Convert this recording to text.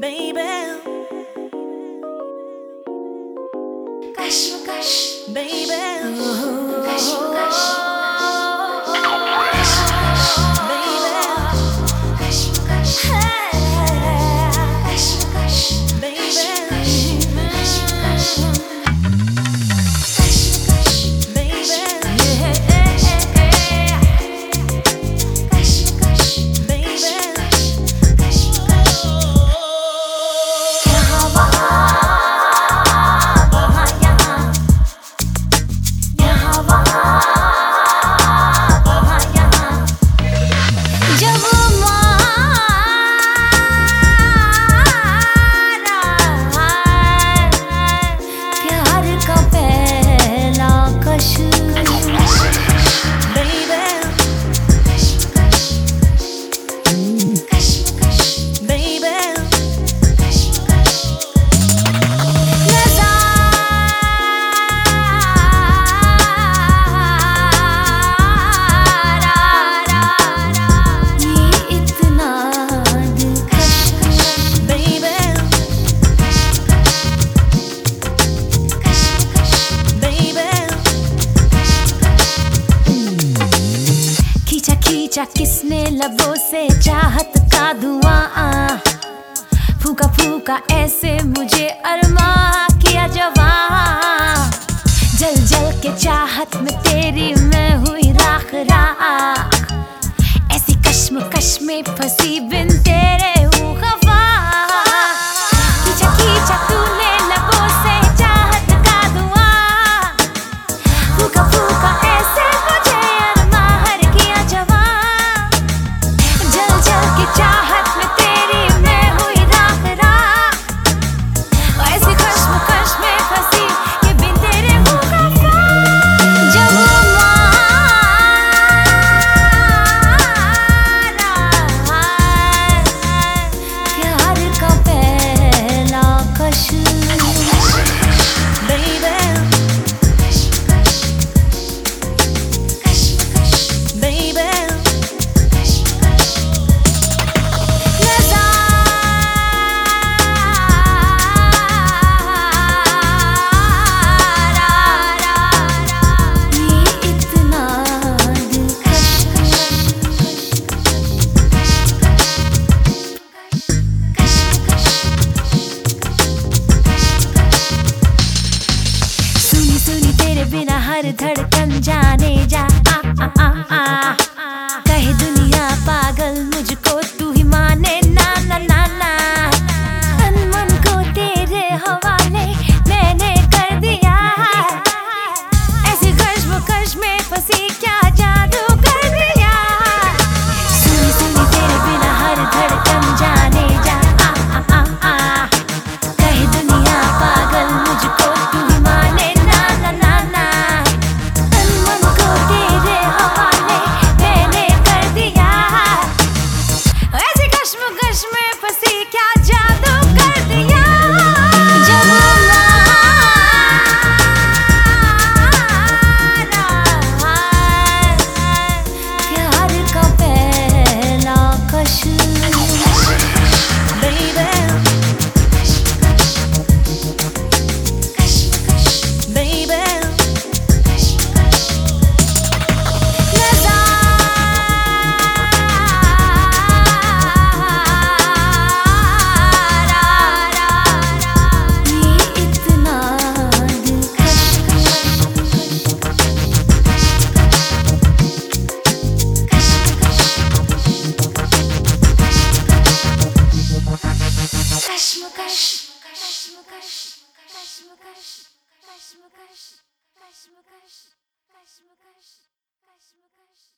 baby. Gosh, gosh, baby. Oh. सोचा किसने लबों से चाहत का धुआँ फूका फूका ऐसे मुझे अरमा किया जवा जल जल के चाहत में तेरी मैं हुई राख राख। ऐसी कश्म कश्म में फंसी बिन तेरे हर धड़कन जाने जा आ, आ, आ, आ, 么开始？干什么开始？干什么开始？干什么开始？